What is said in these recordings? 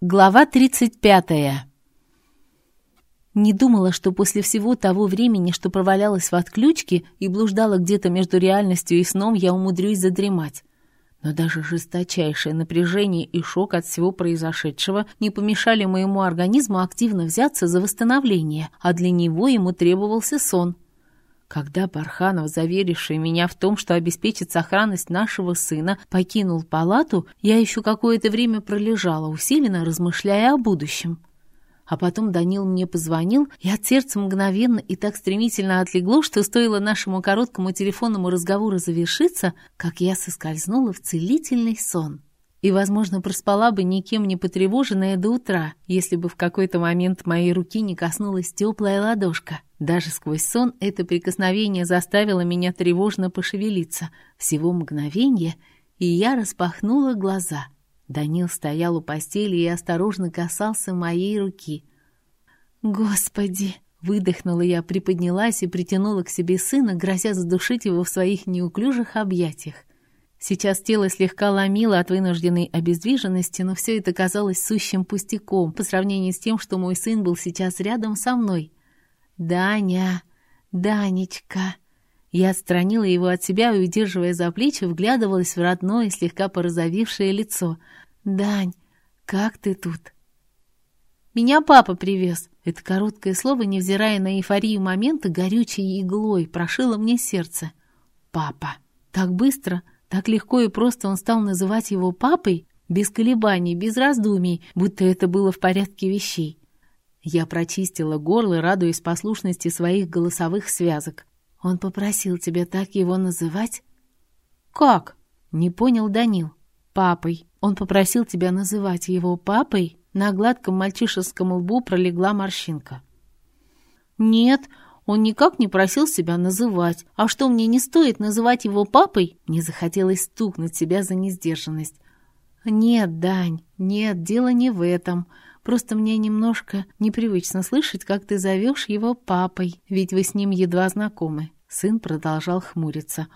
Глава 35. Не думала, что после всего того времени, что провалялась в отключке и блуждала где-то между реальностью и сном, я умудрюсь задремать. Но даже жесточайшее напряжение и шок от всего произошедшего не помешали моему организму активно взяться за восстановление, а для него ему требовался сон — когда Барханов, заверивший меня в том, что обеспечит сохранность нашего сына, покинул палату, я еще какое-то время пролежала, усиленно размышляя о будущем. А потом Данил мне позвонил, и от сердца мгновенно и так стремительно отлегло, что стоило нашему короткому телефонному разговору завершиться, как я соскользнула в целительный сон и, возможно, проспала бы никем не потревоженная до утра, если бы в какой-то момент моей руки не коснулась теплая ладошка. Даже сквозь сон это прикосновение заставило меня тревожно пошевелиться. Всего мгновение, и я распахнула глаза. Данил стоял у постели и осторожно касался моей руки. «Господи!» — выдохнула я, приподнялась и притянула к себе сына, грозя задушить его в своих неуклюжих объятиях. Сейчас тело слегка ломило от вынужденной обездвиженности, но все это казалось сущим пустяком по сравнению с тем, что мой сын был сейчас рядом со мной. «Даня! Данечка!» Я отстранила его от себя и, удерживая за плечи, вглядывалась в родное, слегка порозовевшее лицо. «Дань, как ты тут?» «Меня папа привез!» Это короткое слово, невзирая на эйфорию момента, горючей иглой прошило мне сердце. «Папа!» Так быстро, так легко и просто он стал называть его папой, без колебаний, без раздумий, будто это было в порядке вещей. Я прочистила горло, радуясь послушности своих голосовых связок. «Он попросил тебя так его называть?» «Как?» — не понял Данил. «Папой. Он попросил тебя называть его папой?» На гладком мальчишеском лбу пролегла морщинка. «Нет, он никак не просил себя называть. А что, мне не стоит называть его папой? Мне захотелось стукнуть себя за несдержанность. Нет, Дань, нет, дело не в этом. Просто мне немножко непривычно слышать, как ты зовешь его папой, ведь вы с ним едва знакомы. Сын продолжал хмуриться.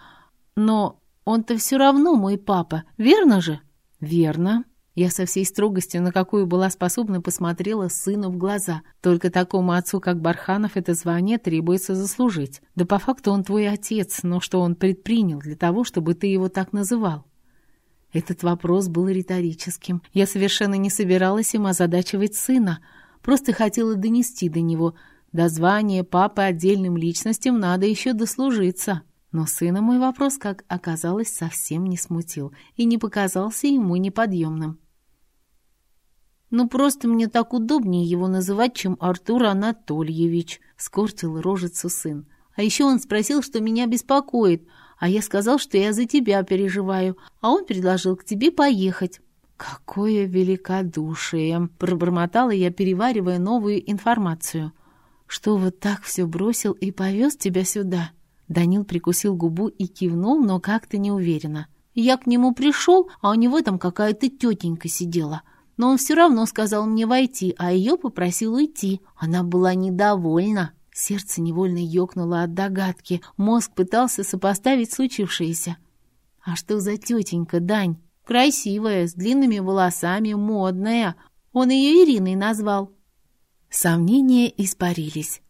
Но он-то все равно мой папа, верно же? Верно. Я со всей строгостью, на какую была способна, посмотрела сыну в глаза. Только такому отцу, как Барханов, это звание требуется заслужить. Да по факту он твой отец, но что он предпринял для того, чтобы ты его так называл? Этот вопрос был риторическим. Я совершенно не собиралась им озадачивать сына. Просто хотела донести до него. До звания папы отдельным личностям надо еще дослужиться. Но сына мой вопрос, как оказалось, совсем не смутил и не показался ему неподъемным. «Ну, просто мне так удобнее его называть, чем Артур Анатольевич», — скортил рожицу сын. «А еще он спросил, что меня беспокоит, а я сказал, что я за тебя переживаю, а он предложил к тебе поехать». «Какое великодушие!» — пробормотала я, переваривая новую информацию. «Что вот так все бросил и повез тебя сюда?» Данил прикусил губу и кивнул, но как-то неуверенно. «Я к нему пришел, а у него там какая-то тетенька сидела. Но он все равно сказал мне войти, а ее попросил уйти. Она была недовольна». Сердце невольно ёкнуло от догадки. Мозг пытался сопоставить случившееся. «А что за тетенька, Дань? Красивая, с длинными волосами, модная. Он ее Ириной назвал». Сомнения испарились.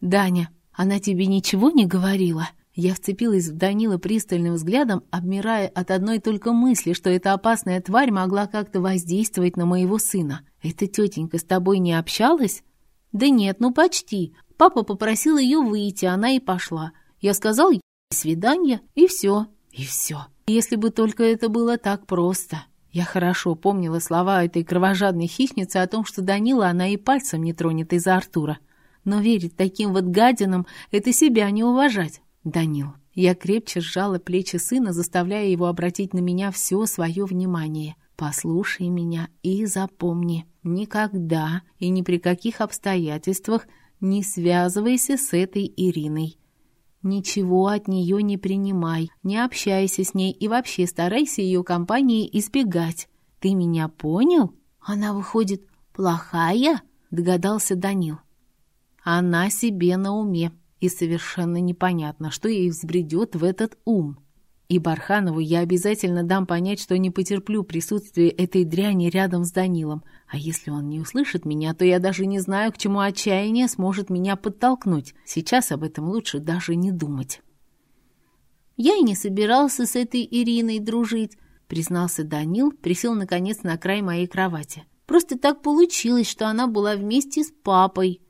«Даня, она тебе ничего не говорила?» Я вцепилась в Данила пристальным взглядом, обмирая от одной только мысли, что эта опасная тварь могла как-то воздействовать на моего сына. «Эта тетенька с тобой не общалась?» «Да нет, ну почти. Папа попросил ее выйти, она и пошла. Я сказал ей свидание, и все. И все. Если бы только это было так просто». Я хорошо помнила слова этой кровожадной хищницы о том, что Данила она и пальцем не тронет из-за Артура. Но верить таким вот гадинам — это себя не уважать. Данил. Я крепче сжала плечи сына, заставляя его обратить на меня все свое внимание. «Послушай меня и запомни, никогда и ни при каких обстоятельствах не связывайся с этой Ириной. Ничего от нее не принимай, не общайся с ней и вообще старайся ее компании избегать. Ты меня понял? Она выходит плохая?» — догадался Данил. Она себе на уме, и совершенно непонятно, что ей взбредет в этот ум. И Барханову я обязательно дам понять, что не потерплю присутствие этой дряни рядом с Данилом. А если он не услышит меня, то я даже не знаю, к чему отчаяние сможет меня подтолкнуть. Сейчас об этом лучше даже не думать. «Я и не собирался с этой Ириной дружить», — признался Данил, присел наконец на край моей кровати. «Просто так получилось, что она была вместе с папой».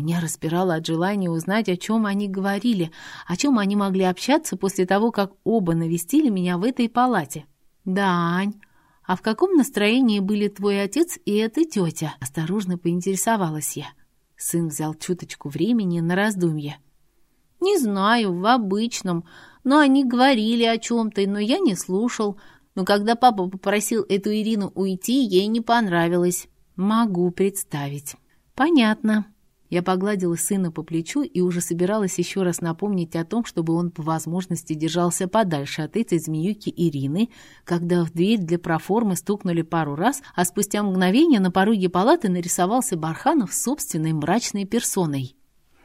Меня распирало от желания узнать, о чем они говорили, о чем они могли общаться после того, как оба навестили меня в этой палате. «Дань, а в каком настроении были твой отец и эта тетя?» Осторожно поинтересовалась я. Сын взял чуточку времени на раздумье. «Не знаю, в обычном. Но они говорили о чем-то, но я не слушал. Но когда папа попросил эту Ирину уйти, ей не понравилось». «Могу представить». «Понятно». Я погладила сына по плечу и уже собиралась еще раз напомнить о том, чтобы он по возможности держался подальше от этой змеюки Ирины, когда в дверь для проформы стукнули пару раз, а спустя мгновение на пороге палаты нарисовался Барханов собственной мрачной персоной.